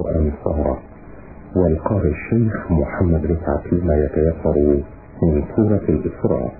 وأنصاره والقارئ الشيخ محمد رفعت فيما يتيسر من سورة الإسراء.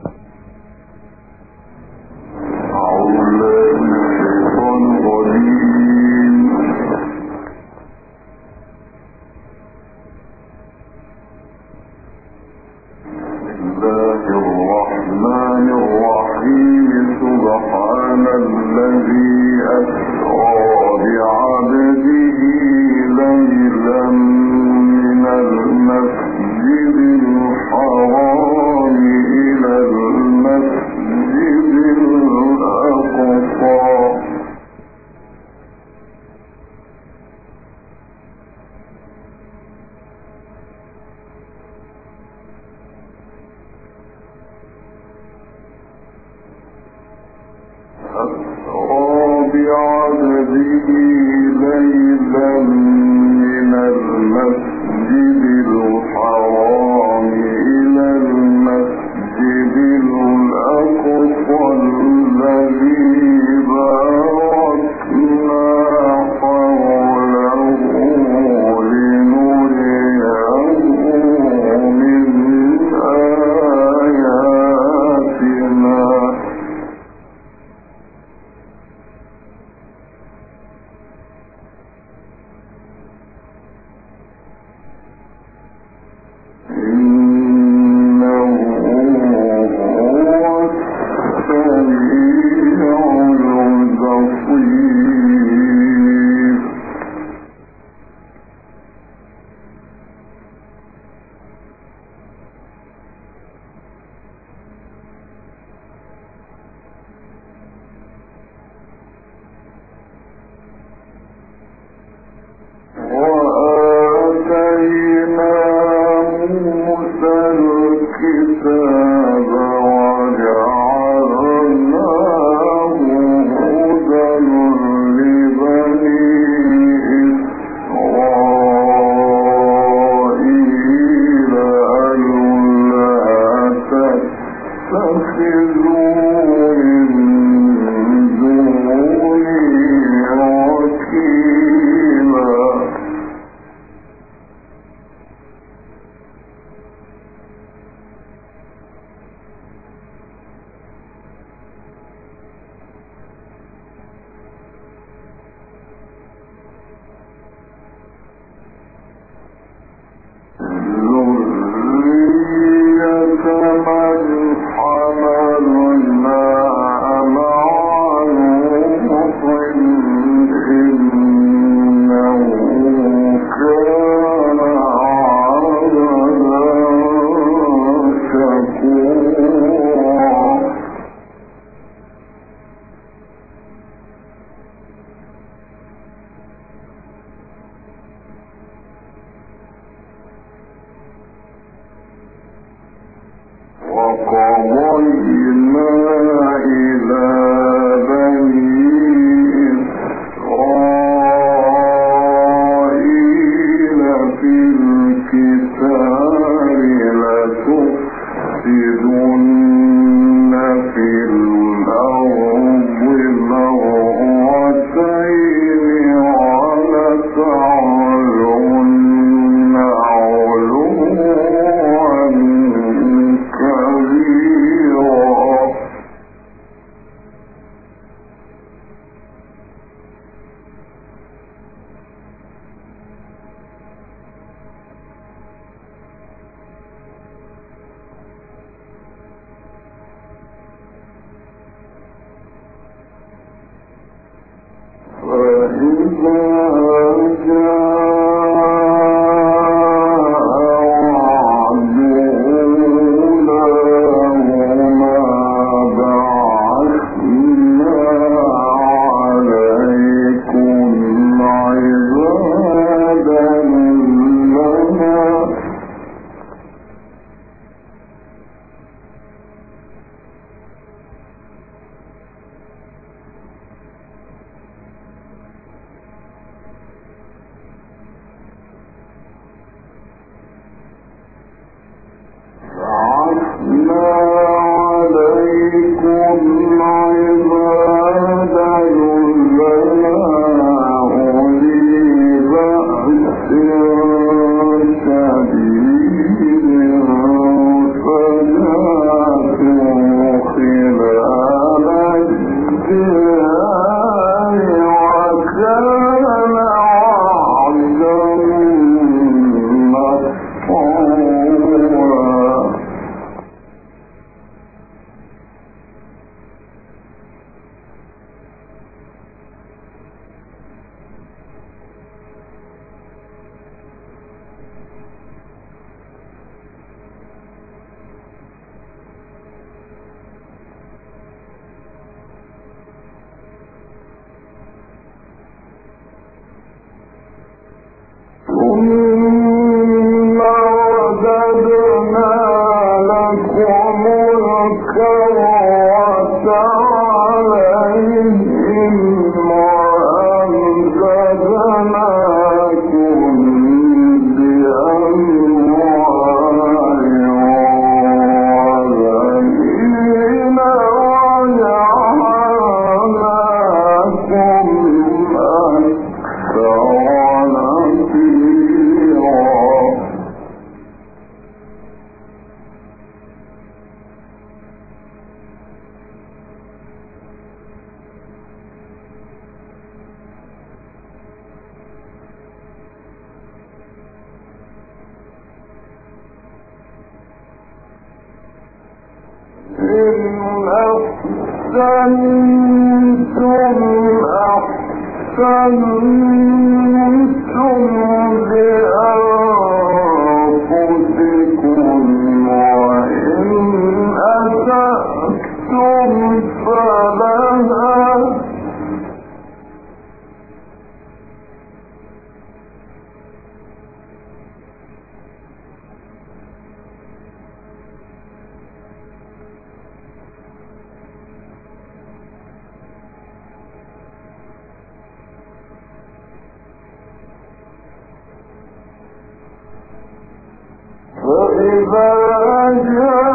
يُؤْمِنُونَ إذا جاء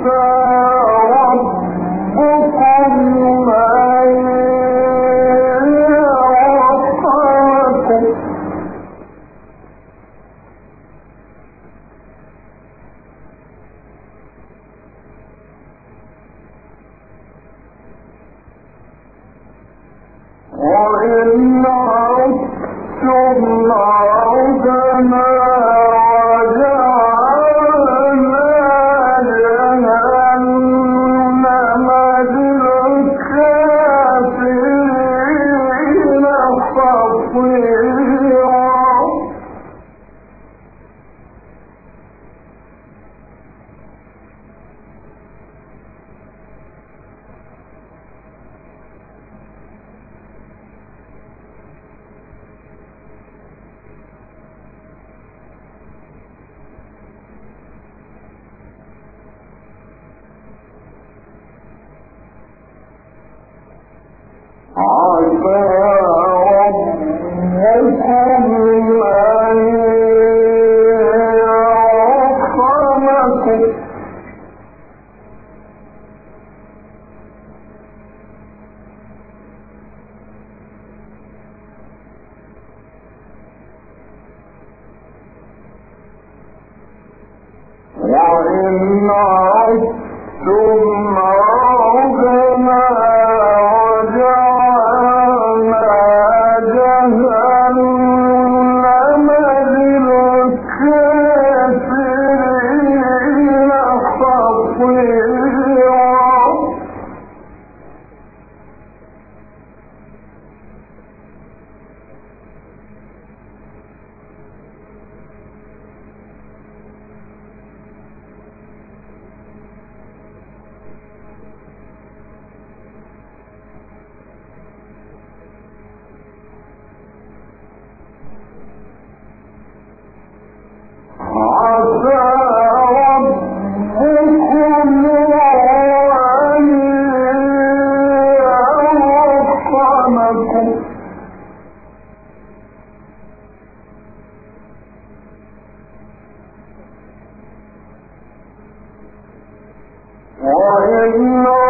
Ultra Oh, you know.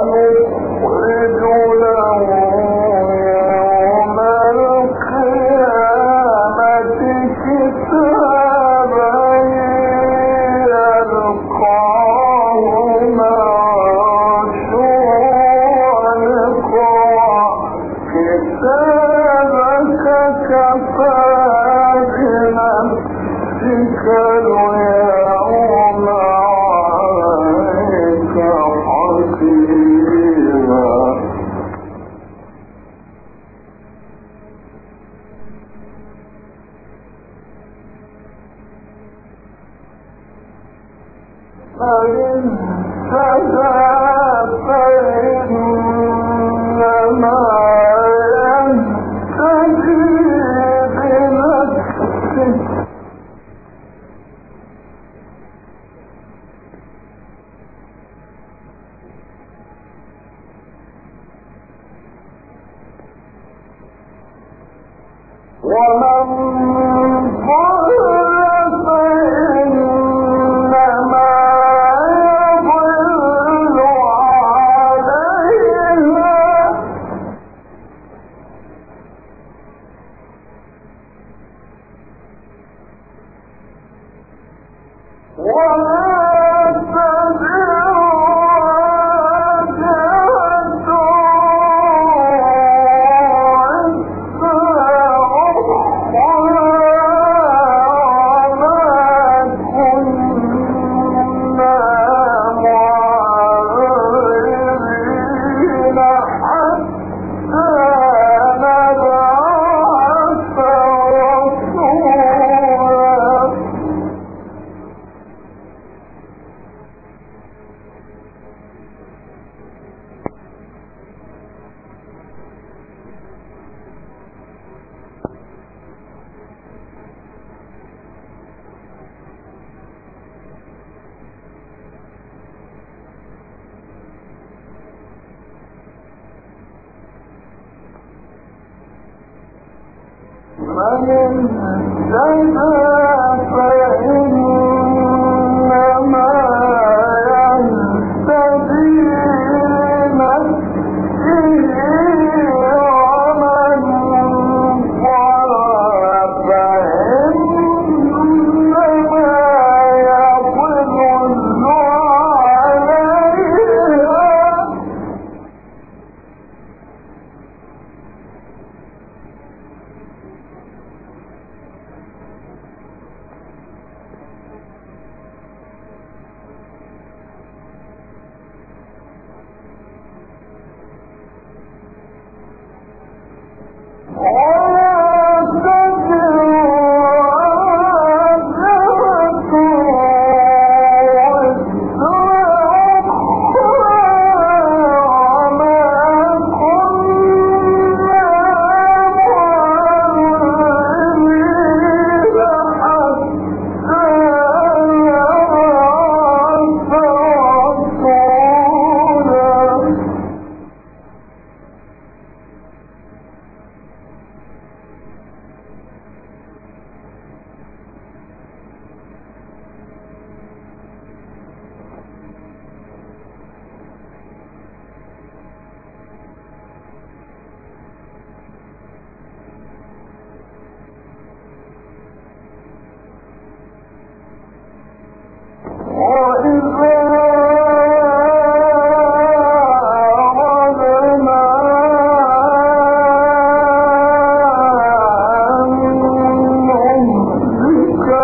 Amém.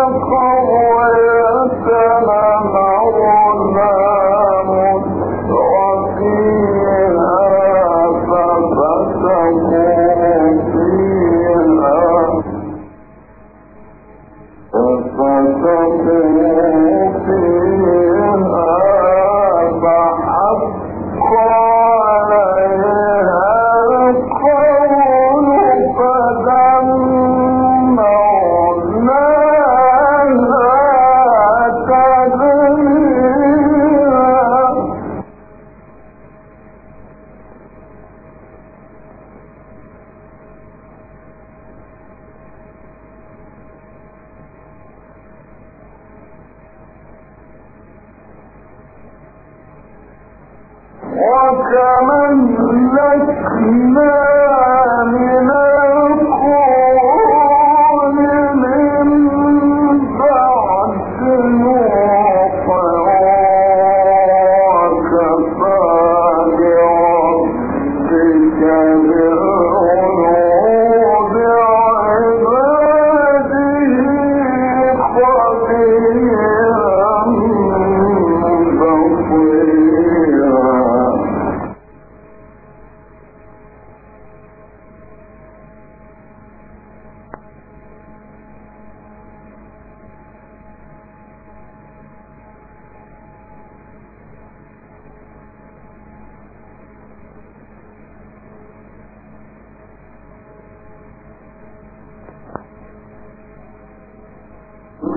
القول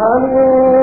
الله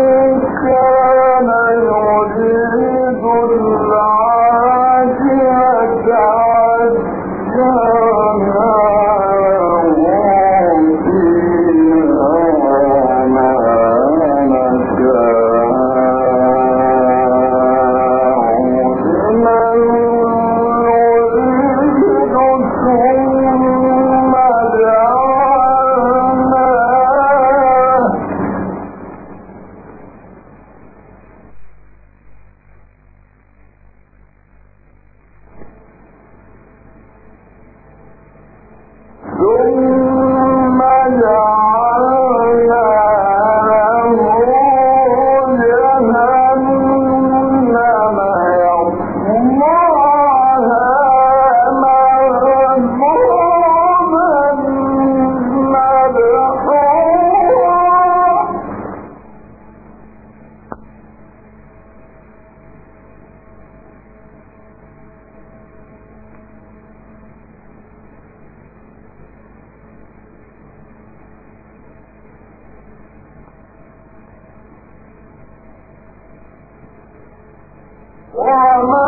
وما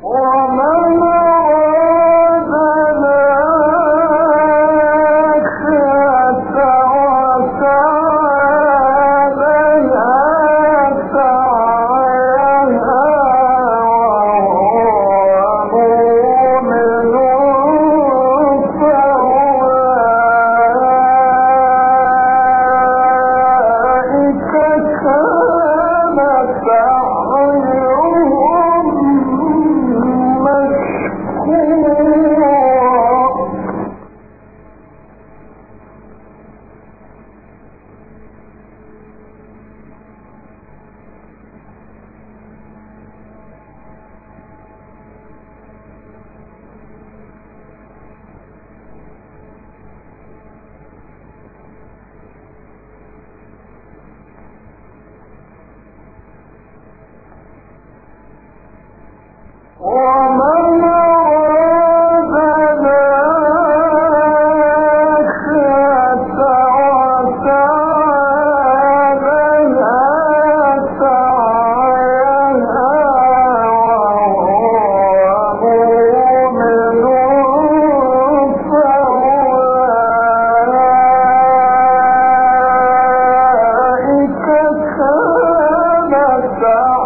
Four. وما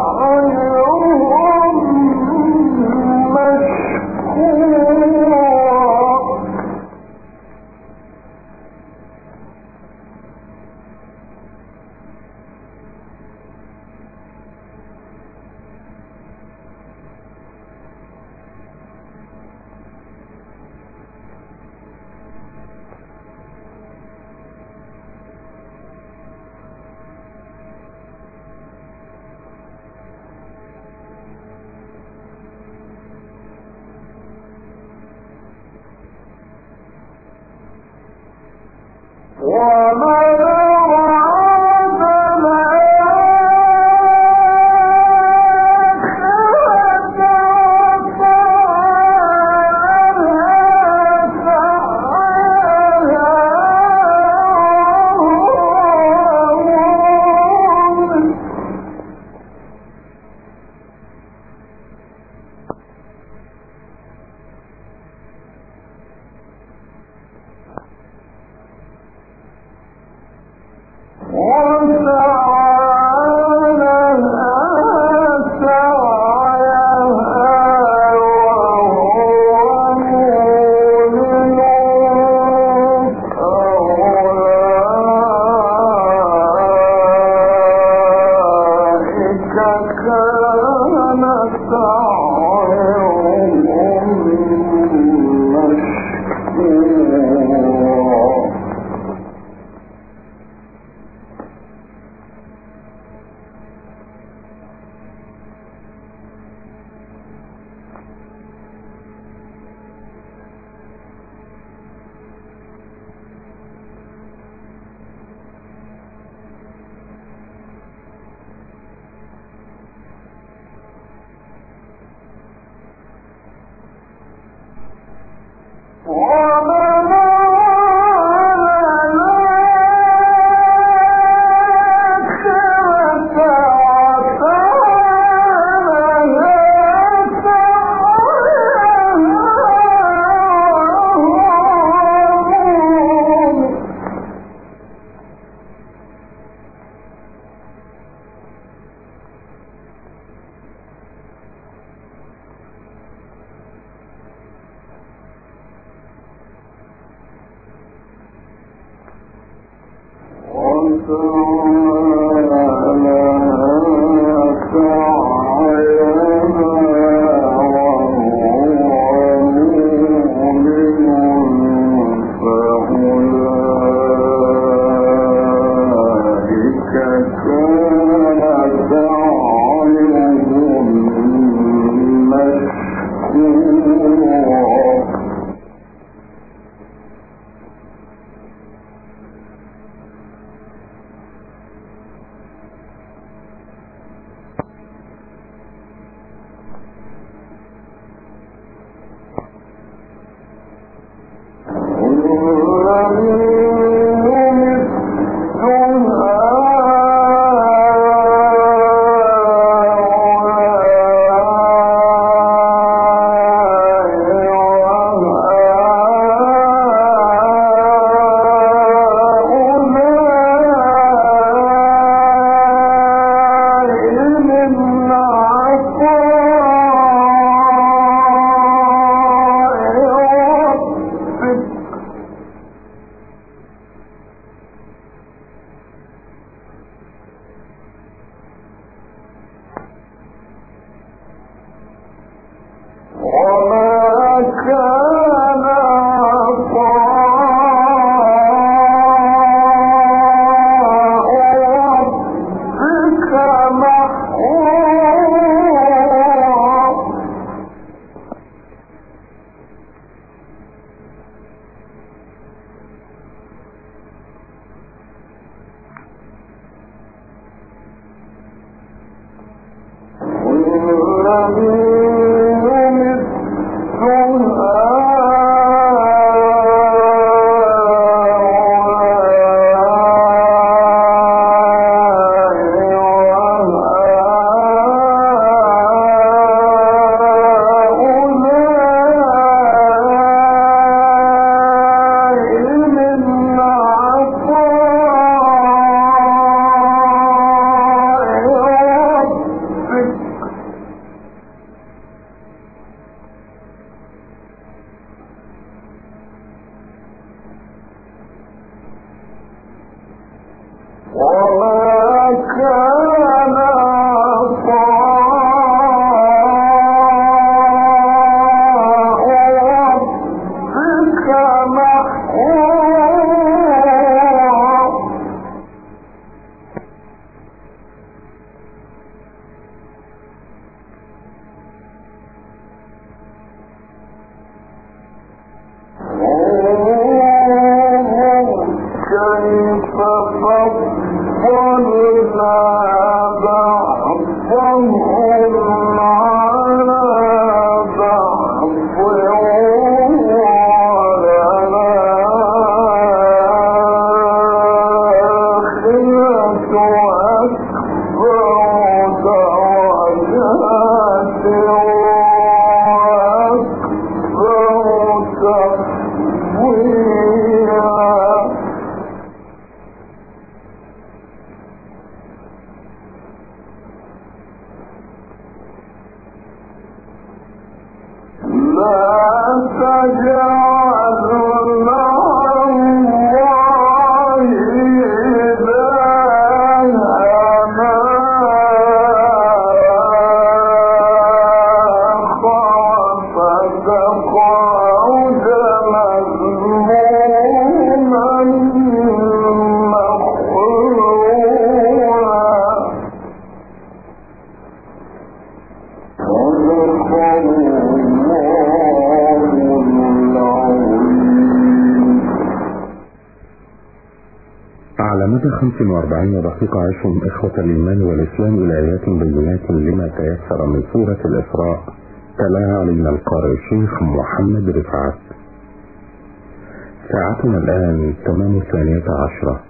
مدى 45 دقيقة عشهم إخوة الإيمان والإسلام إلى آيات بينات لما تيسر من سورة الإسراء. تلاها علينا القارئ الشيخ محمد رفعت. ساعتنا الآن تمام الثانية عشرة.